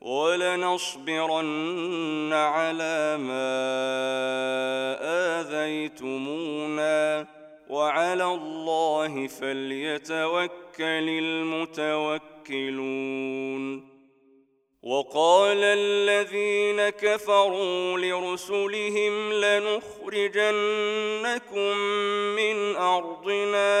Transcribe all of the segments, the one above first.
ولنصبرن على ما آذيتمونا وعلى الله فليتوكل المتوكلون. وقال الذين كفروا لرسلهم لنخرجنكم من أرضنا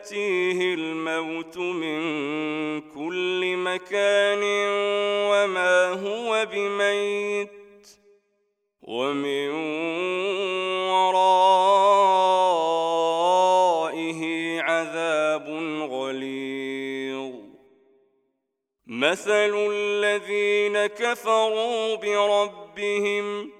ويأتيه الموت من كل مكان وما هو بميت ومن ورائه عذاب غليظ. مثل الذين كفروا بربهم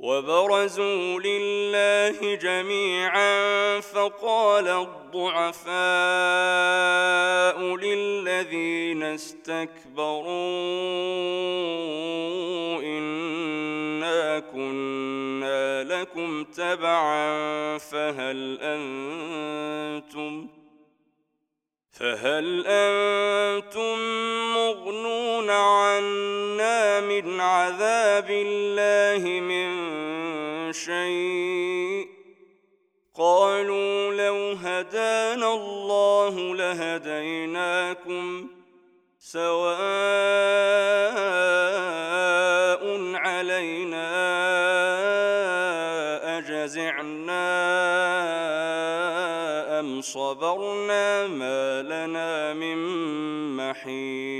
وبرزوا لله جميعا فقال الضعفاء للذين استكبروا إنا كنا لكم تبعا فهل أنتم فهل أنتم مغنون عنا من عذاب الله من شيء. قالوا لو هدانا الله لهديناكم سواء علينا أجزعنا أم صبرنا ما لنا من محيص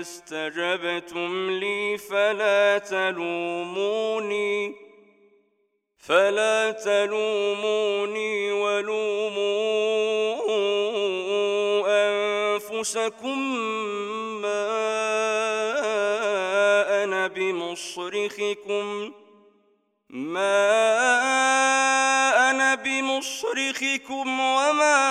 دعوتكم فاستجبتم لي فلا تلوموني فلا تلوموني ولوموا أنفسكم ما أنا بمصرخكم ما أنا بمصرخكم وما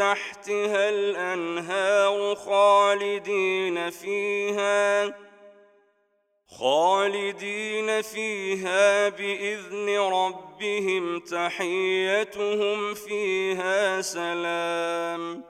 تحتها الأنهار خالدين فيها خالدين فيها بإذن ربهم تحيتهم فيها سلام.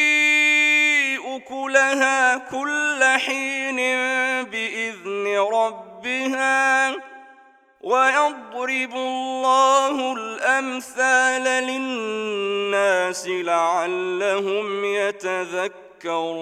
أكلها كل حين بإذن ربها ويضرب الله الأمثال للناس لعلهم يتذكرون.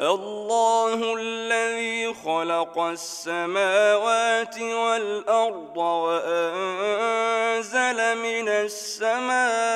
الله الذي خلق السماوات والأرض وأنزل من السماء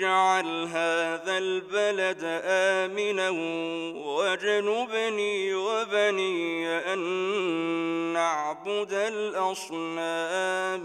اجعل هذا البلد آمنا واجنبني وبني أن نعبد الأصنام.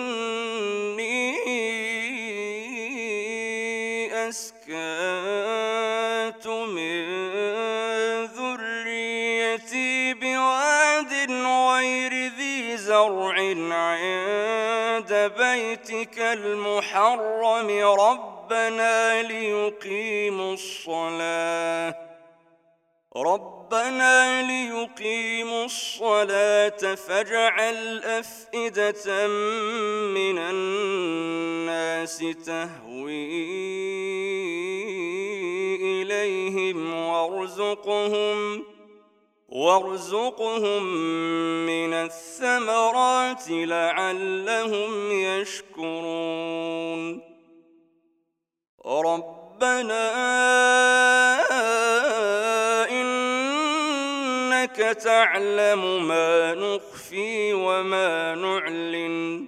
بيتك المحرم ربنا ليقيموا الصلاة. ربنا ليقيموا الصلاة فاجعل أفئدة من الناس تهوي إليهم وارزقهم. وارزقهم من الثمرات لعلهم يشكرون. ربنا إنك تعلم ما نخفي وما نعلن.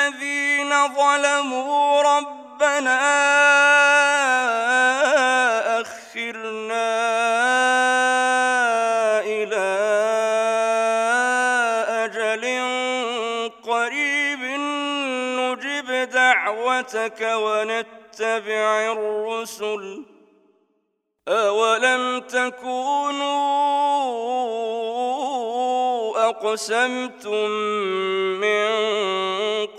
ظلموا ربنا أخرنا إلى أجل قريب نجب دعوتك ونتبع الرسل أولم تكونوا أقسمتم من